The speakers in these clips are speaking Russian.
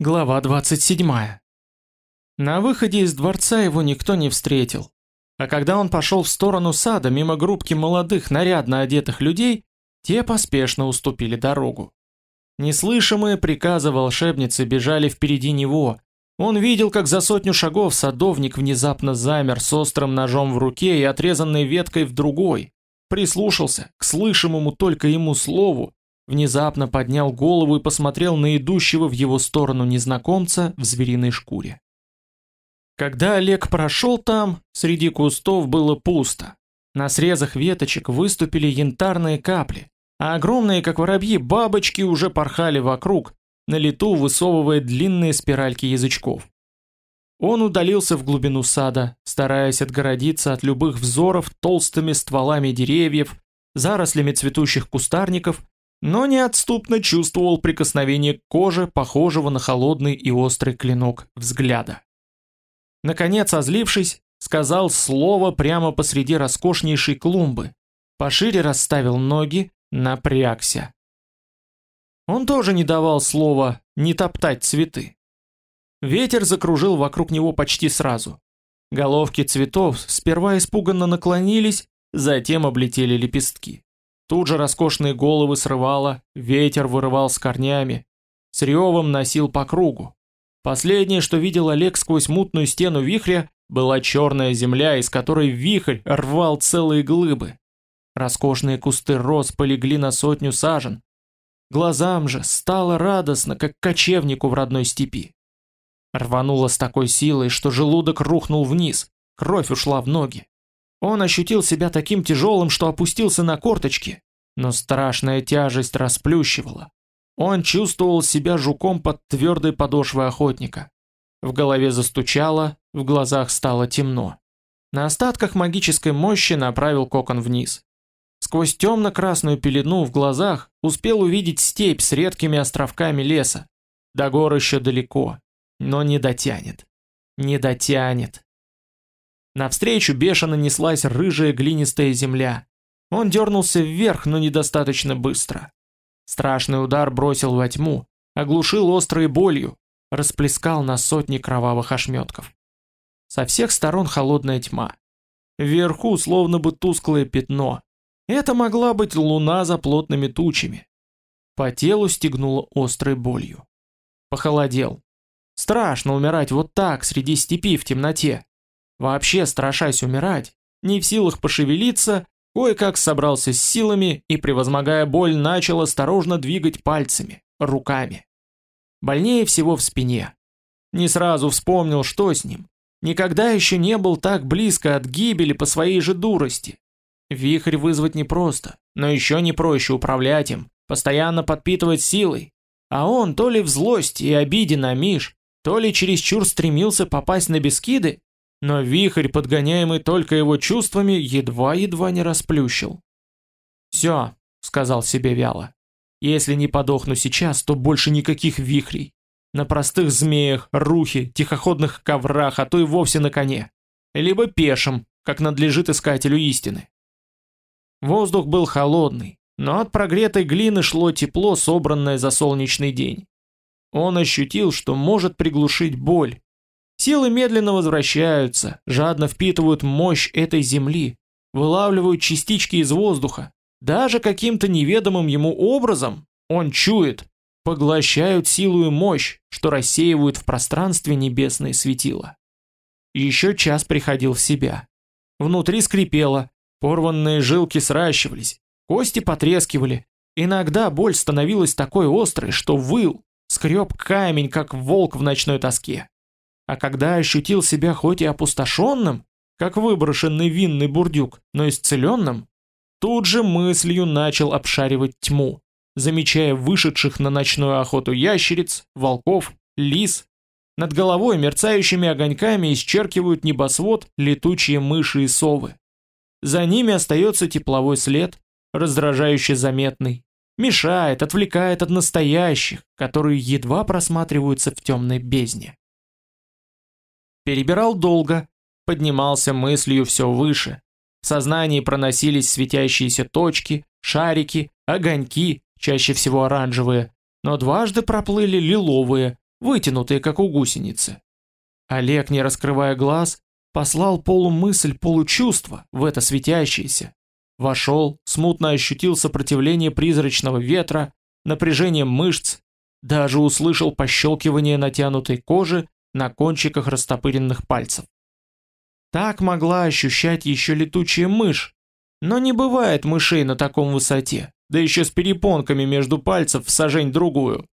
Глава 27. На выходе из дворца его никто не встретил. А когда он пошел в сторону сада мимо группки молодых, нарядно одетых людей, те поспешно уступили дорогу. Неслышимые приказы волшебницы бежали впереди него. Он видел, как за сотню шагов садовник внезапно замер с острым ножом в руке и отрезанной веткой в другой. Прислушался к слышимому только ему слову внезапно поднял голову и посмотрел на идущего в его сторону незнакомца в звериной шкуре. Когда Олег прошел там, среди кустов было пусто. На срезах веточек выступили янтарные капли, а огромные, как воробьи, бабочки уже порхали вокруг, на лету высовывая длинные спиральки язычков. Он удалился в глубину сада, стараясь отгородиться от любых взоров толстыми стволами деревьев, зарослями цветущих кустарников но неотступно чувствовал прикосновение к коже, похожего на холодный и острый клинок взгляда. Наконец, озлившись, сказал слово прямо посреди роскошнейшей клумбы, пошире расставил ноги, напрягся. Он тоже не давал слова не топтать цветы. Ветер закружил вокруг него почти сразу. Головки цветов сперва испуганно наклонились, затем облетели лепестки. Тут же роскошные головы срывало, ветер вырывал с корнями, с ревом носил по кругу. Последнее, что видел Олег сквозь мутную стену вихря, была черная земля, из которой вихрь рвал целые глыбы. Роскошные кусты роз полегли на сотню сажен. Глазам же стало радостно, как кочевнику в родной степи. Рвануло с такой силой, что желудок рухнул вниз, кровь ушла в ноги. Он ощутил себя таким тяжелым, что опустился на корточки, но страшная тяжесть расплющивала. Он чувствовал себя жуком под твердой подошвой охотника. В голове застучало, в глазах стало темно. На остатках магической мощи направил кокон вниз. Сквозь темно-красную пелену в глазах успел увидеть степь с редкими островками леса. До гор еще далеко, но не дотянет. Не дотянет. Навстречу бешено неслась рыжая глинистая земля. Он дернулся вверх, но недостаточно быстро. Страшный удар бросил во тьму, оглушил острой болью, расплескал на сотни кровавых ошметков. Со всех сторон холодная тьма. Вверху словно бы тусклое пятно. Это могла быть луна за плотными тучами. По телу стегнуло острой болью. Похолодел. Страшно умирать вот так, среди степи в темноте. Вообще, страшась умирать, не в силах пошевелиться, кое-как собрался с силами и, превозмогая боль, начал осторожно двигать пальцами, руками. Больнее всего в спине. Не сразу вспомнил, что с ним. Никогда еще не был так близко от гибели по своей же дурости. Вихрь вызвать непросто, но еще не проще управлять им, постоянно подпитывать силой. А он то ли в злости и обиде на Миш, то ли чересчур стремился попасть на Бескиды, но вихрь, подгоняемый только его чувствами, едва-едва не расплющил. «Все», — сказал себе вяло, — «если не подохну сейчас, то больше никаких вихрей. На простых змеях, рухе, тихоходных коврах, а то и вовсе на коне. Либо пешим, как надлежит искателю истины». Воздух был холодный, но от прогретой глины шло тепло, собранное за солнечный день. Он ощутил, что может приглушить боль, Силы медленно возвращаются, жадно впитывают мощь этой земли, вылавливают частички из воздуха. Даже каким-то неведомым ему образом, он чует, поглощают силу и мощь, что рассеивают в пространстве небесные светила. Еще час приходил в себя. Внутри скрипело, порванные жилки сращивались, кости потрескивали. Иногда боль становилась такой острой, что выл, скреб камень, как волк в ночной тоске. А когда ощутил себя хоть и опустошенным, как выброшенный винный бурдюк, но исцеленным, тут же мыслью начал обшаривать тьму, замечая вышедших на ночную охоту ящериц, волков, лис. Над головой мерцающими огоньками исчеркивают небосвод летучие мыши и совы. За ними остается тепловой след, раздражающе заметный, мешает, отвлекает от настоящих, которые едва просматриваются в темной бездне. Перебирал долго, поднимался мыслью все выше. В сознании проносились светящиеся точки, шарики, огоньки, чаще всего оранжевые, но дважды проплыли лиловые, вытянутые, как у гусеницы. Олег, не раскрывая глаз, послал полумысль, получувство в это светящееся. Вошел, смутно ощутил сопротивление призрачного ветра, напряжение мышц, даже услышал пощелкивание натянутой кожи на кончиках растопыренных пальцев. Так могла ощущать еще летучая мышь, но не бывает мышей на таком высоте, да еще с перепонками между пальцев в сажень другую.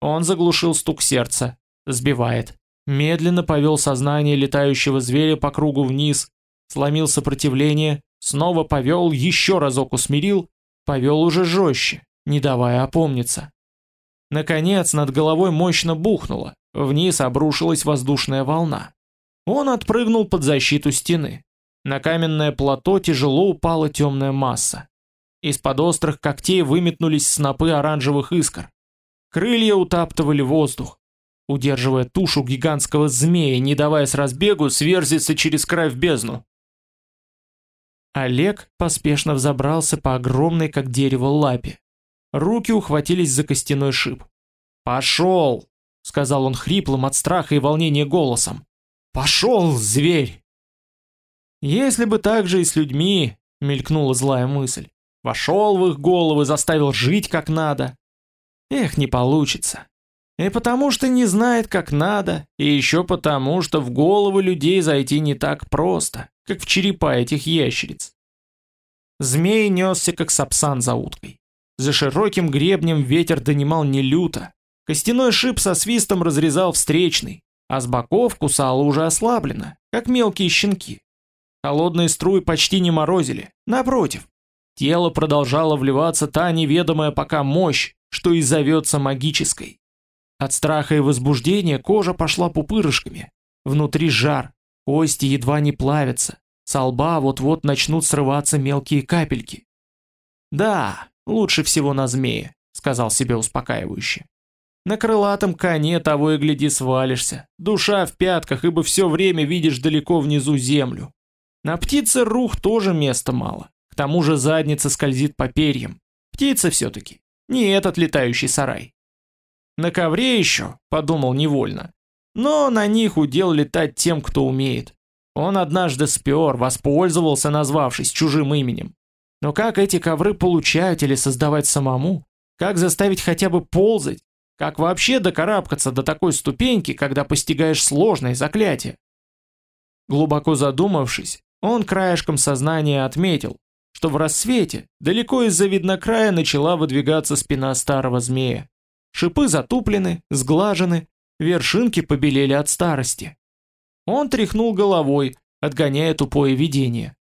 Он заглушил стук сердца, сбивает. Медленно повел сознание летающего зверя по кругу вниз, сломил сопротивление, снова повел, еще разок усмирил, повел уже жестче, не давая опомниться. Наконец над головой мощно бухнуло, вниз обрушилась воздушная волна. Он отпрыгнул под защиту стены. На каменное плато тяжело упала темная масса. Из-под острых когтей выметнулись снопы оранжевых искр. Крылья утаптывали воздух, удерживая тушу гигантского змея, не давая с разбегу сверзиться через край в бездну. Олег поспешно взобрался по огромной, как дерево, лапе. Руки ухватились за костяной шип. «Пошел!» — сказал он хриплым от страха и волнения голосом. «Пошел, зверь!» Если бы так же и с людьми, мелькнула злая мысль, вошел в их головы, заставил жить как надо. Эх, не получится. И потому что не знает как надо, и еще потому, что в головы людей зайти не так просто, как в черепа этих ящериц. Змей несся, как сапсан за уткой. За широким гребнем ветер донимал не люто. Костяной шип со свистом разрезал встречный, а с боков кусало уже ослаблено, как мелкие щенки. Холодные струи почти не морозили, напротив. Тело продолжало вливаться та неведомая пока мощь, что и зовется магической. От страха и возбуждения кожа пошла пупырышками. Внутри жар, кости едва не плавятся, с лба вот-вот начнут срываться мелкие капельки. «Да, лучше всего на змее», — сказал себе успокаивающе. «На крылатом коне того и гляди свалишься, душа в пятках, ибо все время видишь далеко внизу землю. На птице рух тоже места мало. К тому же задница скользит по перьям. Птица все-таки. Не этот летающий сарай. На ковре еще, подумал невольно. Но на них удел летать тем, кто умеет. Он однажды спер, воспользовался, назвавшись чужим именем. Но как эти ковры получать или создавать самому? Как заставить хотя бы ползать? Как вообще докарабкаться до такой ступеньки, когда постигаешь сложные заклятия? Глубоко задумавшись, он краешком сознания отметил, что в рассвете далеко из-за виднокрая начала выдвигаться спина старого змея. Шипы затуплены, сглажены, вершинки побелели от старости. Он тряхнул головой, отгоняя тупое видение.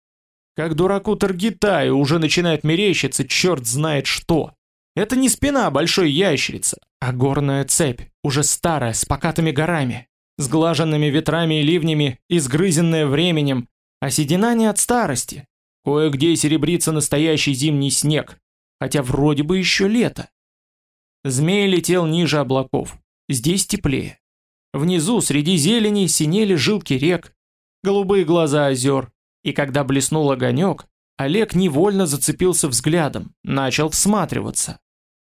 Как дураку Таргитаю уже начинает мерещиться черт знает что. Это не спина большой ящерицы, а горная цепь, уже старая, с покатыми горами, сглаженными ветрами и ливнями, изгрызенная временем, а седина не от старости. Кое-где серебрится настоящий зимний снег, хотя вроде бы еще лето. Змей летел ниже облаков. Здесь теплее. Внизу, среди зелени, синели жилки рек, голубые глаза озер. И когда блеснул огонек, Олег невольно зацепился взглядом, начал всматриваться.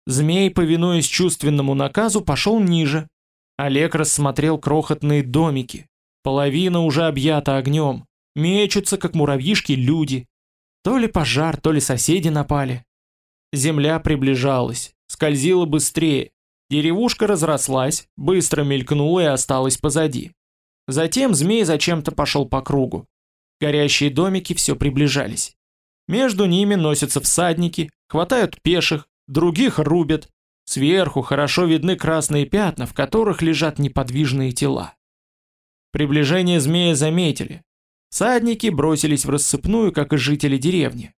Змей, повинуясь чувственному наказу, пошел ниже. Олег рассмотрел крохотные домики. Половина уже объята огнем. Мечутся, как муравьишки, люди. То ли пожар, то ли соседи напали. Земля приближалась, скользила быстрее. Деревушка разрослась, быстро мелькнула и осталась позади. Затем змей зачем-то пошел по кругу. Горящие домики все приближались. Между ними носятся всадники, хватают пеших, других рубят. Сверху хорошо видны красные пятна, в которых лежат неподвижные тела. Приближение змея заметили, Садники бросились в рассыпную, как и жители деревни.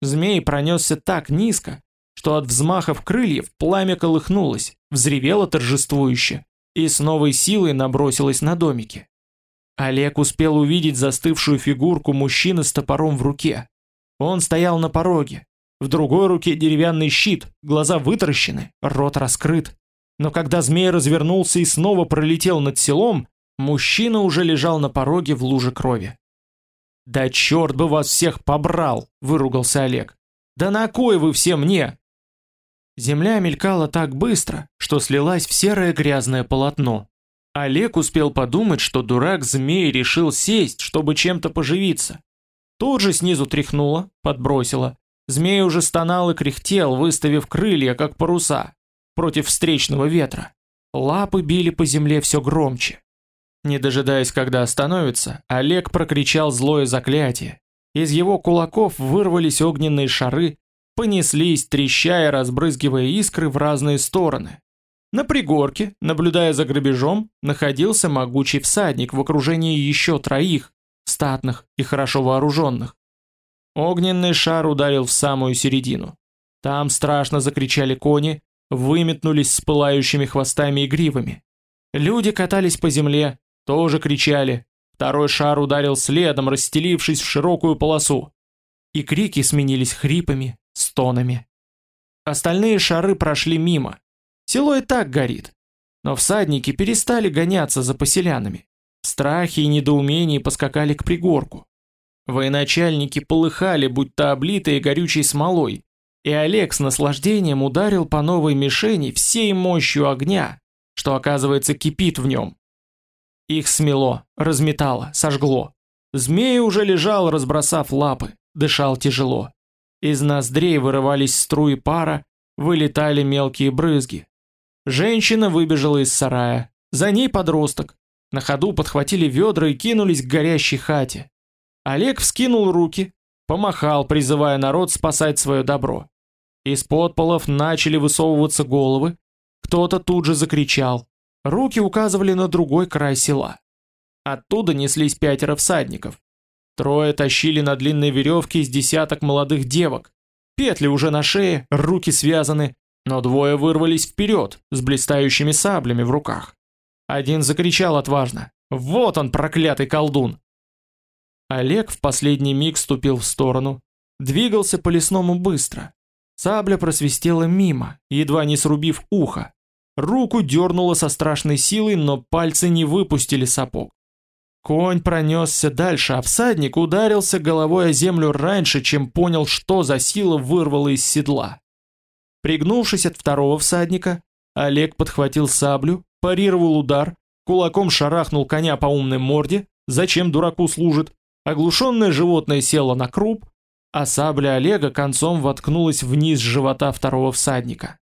Змей пронесся так низко, что от взмахов крыльев пламя колыхнулось, взревело торжествующе и с новой силой набросилось на домики. Олег успел увидеть застывшую фигурку мужчины с топором в руке. Он стоял на пороге. В другой руке деревянный щит, глаза вытаращены, рот раскрыт. Но когда змей развернулся и снова пролетел над селом, Мужчина уже лежал на пороге в луже крови. «Да черт бы вас всех побрал!» – выругался Олег. «Да на кой вы все мне?» Земля мелькала так быстро, что слилась в серое грязное полотно. Олег успел подумать, что дурак-змей решил сесть, чтобы чем-то поживиться. Тут же снизу тряхнуло, подбросило. Змей уже стонал и кряхтел, выставив крылья, как паруса, против встречного ветра. Лапы били по земле все громче. Не дожидаясь, когда остановится, Олег прокричал злое заклятие. Из его кулаков вырвались огненные шары, понеслись, трещая, разбрызгивая искры в разные стороны. На пригорке, наблюдая за грабежом, находился могучий всадник в окружении еще троих, статных и хорошо вооруженных. Огненный шар ударил в самую середину. Там страшно закричали кони, выметнулись с пылающими хвостами и гривами. Люди катались по земле, тоже кричали. Второй шар ударил следом, расстелившись в широкую полосу. И крики сменились хрипами, стонами. Остальные шары прошли мимо. Село и так горит. Но всадники перестали гоняться за поселянами. В страхе и недоумении поскакали к пригорку. Военачальники полыхали, будто облитые горючей смолой, и Олег с наслаждением ударил по новой мишени всей мощью огня, что оказывается кипит в нем. Их смело, разметало, сожгло. Змей уже лежал, разбросав лапы, дышал тяжело. Из ноздрей вырывались струи пара, вылетали мелкие брызги. Женщина выбежала из сарая, за ней подросток. На ходу подхватили ведра и кинулись к горящей хате. Олег вскинул руки, помахал, призывая народ спасать свое добро. Из подполов начали высовываться головы, кто-то тут же закричал. Руки указывали на другой край села. Оттуда неслись пятеро всадников. Трое тащили на длинной веревке из десяток молодых девок. Петли уже на шее, руки связаны, но двое вырвались вперед, с блистающими саблями в руках. Один закричал отважно «Вот он, проклятый колдун!» Олег в последний миг ступил в сторону, двигался по лесному быстро. Сабля просвистела мимо, едва не срубив ухо. Руку дернуло со страшной силой, но пальцы не выпустили сапог. Конь пронесся дальше, а всадник ударился головой о землю раньше, чем понял, что за сила вырвала из седла. Пригнувшись от второго всадника, Олег подхватил саблю, парировал удар, кулаком шарахнул коня по умной морде, зачем дураку служит, оглушенное животное село на круп, а сабля Олега концом воткнулась вниз живота второго всадника.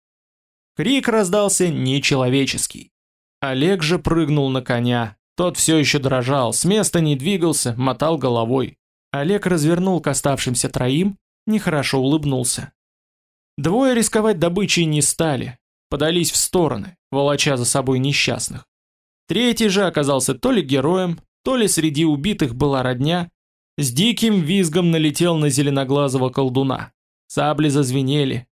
Крик раздался нечеловеческий. Олег же прыгнул на коня. Тот все еще дрожал, с места не двигался, мотал головой. Олег развернул к оставшимся троим, нехорошо улыбнулся. Двое рисковать добычей не стали, подались в стороны, волоча за собой несчастных. Третий же оказался то ли героем, то ли среди убитых была родня, с диким визгом налетел на зеленоглазого колдуна. Сабли зазвенели,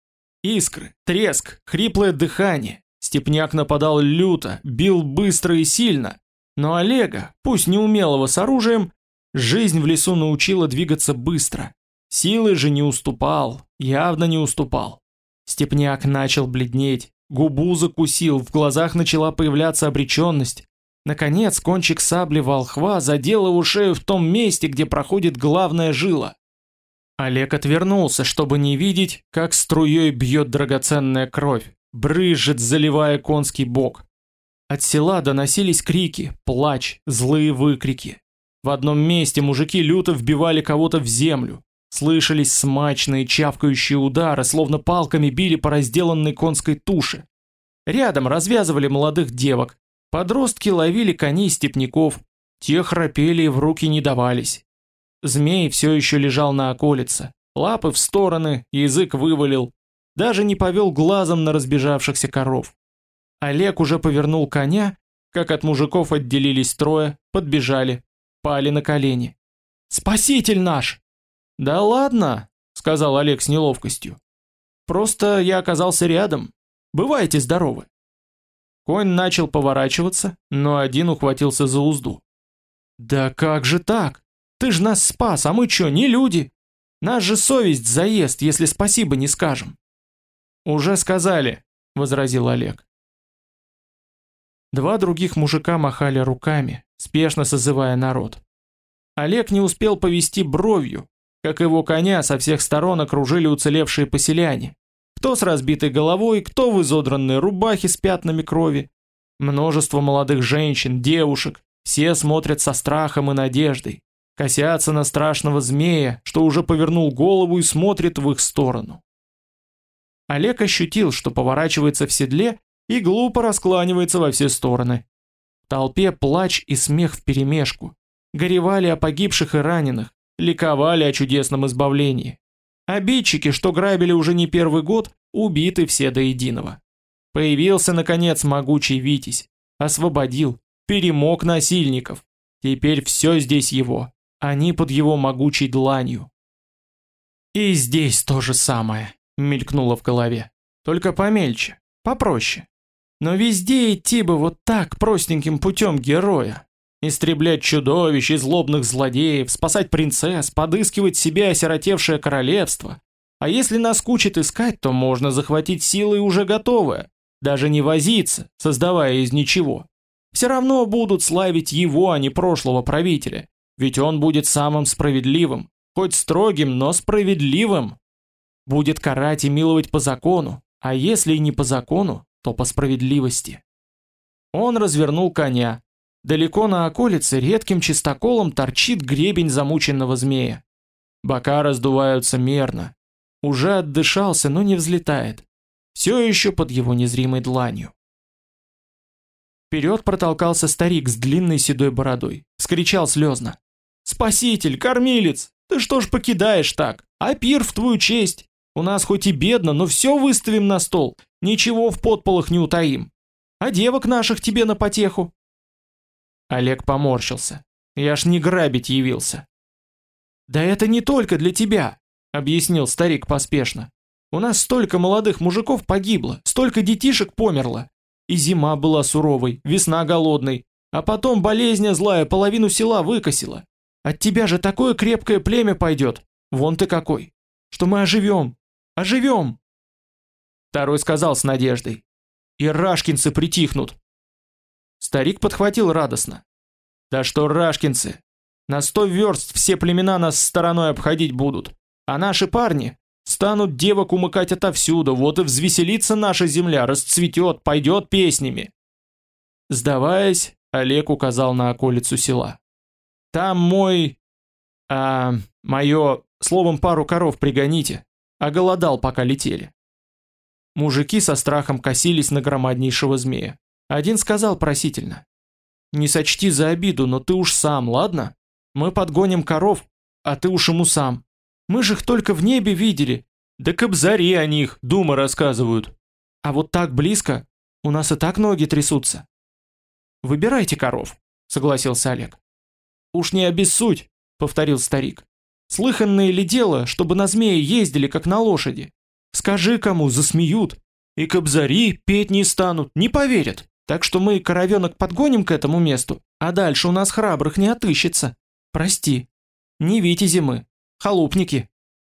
Искры, треск, хриплое дыхание. Степняк нападал люто, бил быстро и сильно. Но Олега, пусть неумелого с оружием, жизнь в лесу научила двигаться быстро. Силы же не уступал, явно не уступал. Степняк начал бледнеть, губу закусил, в глазах начала появляться обреченность. Наконец, кончик сабли волхва задел его шею в том месте, где проходит главная жила. Олег отвернулся, чтобы не видеть, как струей бьет драгоценная кровь, брызжет, заливая конский бок. От села доносились крики, плач, злые выкрики. В одном месте мужики люто вбивали кого-то в землю. Слышались смачные чавкающие удары, словно палками били по разделанной конской туше. Рядом развязывали молодых девок. Подростки ловили коней степняков. Те храпели и в руки не давались. Змей все еще лежал на околице, лапы в стороны, язык вывалил, даже не повел глазом на разбежавшихся коров. Олег уже повернул коня, как от мужиков отделились трое, подбежали, пали на колени. «Спаситель наш!» «Да ладно», — сказал Олег с неловкостью. «Просто я оказался рядом. Бывайте здоровы». Конь начал поворачиваться, но один ухватился за узду. «Да как же так? Ты ж нас спас, а мы чё, не люди? Нас же совесть заест, если спасибо не скажем. Уже сказали, возразил Олег. Два других мужика махали руками, спешно созывая народ. Олег не успел повести бровью, как его коня со всех сторон окружили уцелевшие поселяне. Кто с разбитой головой, кто в изодранной рубахе с пятнами крови. Множество молодых женщин, девушек, все смотрят со страхом и надеждой, косятся на страшного змея, что уже повернул голову и смотрит в их сторону. Олег ощутил, что поворачивается в седле и глупо раскланивается во все стороны. В толпе плач и смех вперемешку. Горевали о погибших и раненых, ликовали о чудесном избавлении. Обидчики, что грабили уже не первый год, убиты все до единого. Появился, наконец, могучий Витязь. Освободил, перемог насильников. Теперь все здесь его. Они под его могучей дланью. И здесь то же самое, мелькнуло в голове. Только помельче, попроще. Но везде идти бы вот так простеньким путем героя. Истреблять чудовищ и злобных злодеев, спасать принцесс, подыскивать себе осиротевшее королевство. А если наскучит искать, то можно захватить силой уже готовое, даже не возиться, создавая из ничего. Все равно будут славить его, а не прошлого правителя, ведь он будет самым справедливым, хоть строгим, но справедливым. Будет карать и миловать по закону, а если и не по закону, то по справедливости. Он развернул коня. Далеко на околице редким чистоколом торчит гребень замученного змея. Бока раздуваются мерно. Уже отдышался, но не взлетает. Все еще под его незримой дланью. Вперед протолкался старик с длинной седой бородой. Скричал слезно. «Спаситель, кормилец, ты что ж покидаешь так? А пир в твою честь? У нас хоть и бедно, но все выставим на стол. Ничего в подполах не утаим. А девок наших тебе на потеху?» Олег поморщился. «Я ж не грабить явился». «Да это не только для тебя», — объяснил старик поспешно. «У нас столько молодых мужиков погибло, столько детишек померло. И зима была суровой, весна голодной, а потом болезнь злая половину села выкосила. От тебя же такое крепкое племя пойдет, вон ты какой, что мы оживем, оживем!» Второй сказал с надеждой. «И рашкинцы притихнут!» Старик подхватил радостно. «Да что рашкинцы! На сто верст все племена нас стороной обходить будут, а наши парни станут девок умыкать отовсюду, вот и взвеселится наша земля, расцветет, пойдет песнями!» Сдаваясь, Олег указал на околицу села. «Там мой... а... мое... словом, пару коров пригоните, а голодал, пока летели. Мужики со страхом косились на громаднейшего змея. Один сказал просительно. «Не сочти за обиду, но ты уж сам, ладно? Мы подгоним коров, а ты уж ему сам. Мы же их только в небе видели. Да кобзари о них, думы рассказывают. А вот так близко, у нас и так ноги трясутся». «Выбирайте коров», — согласился Олег. «Уж не обессудь», — повторил старик. «Слыханное ли дело, чтобы на змеи ездили, как на лошади? Скажи кому, засмеют. И кобзари петь не станут, не поверят. Так что мы коровенок подгоним к этому месту, а дальше у нас храбрых не отыщется. Прости. Не витязи мы, холупники.